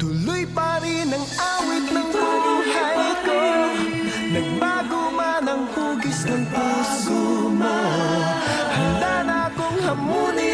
Tuloy pa rin ang awit ng buhay ko. Nagbago man ang hugis ng puso mo. Handa na akong hamunin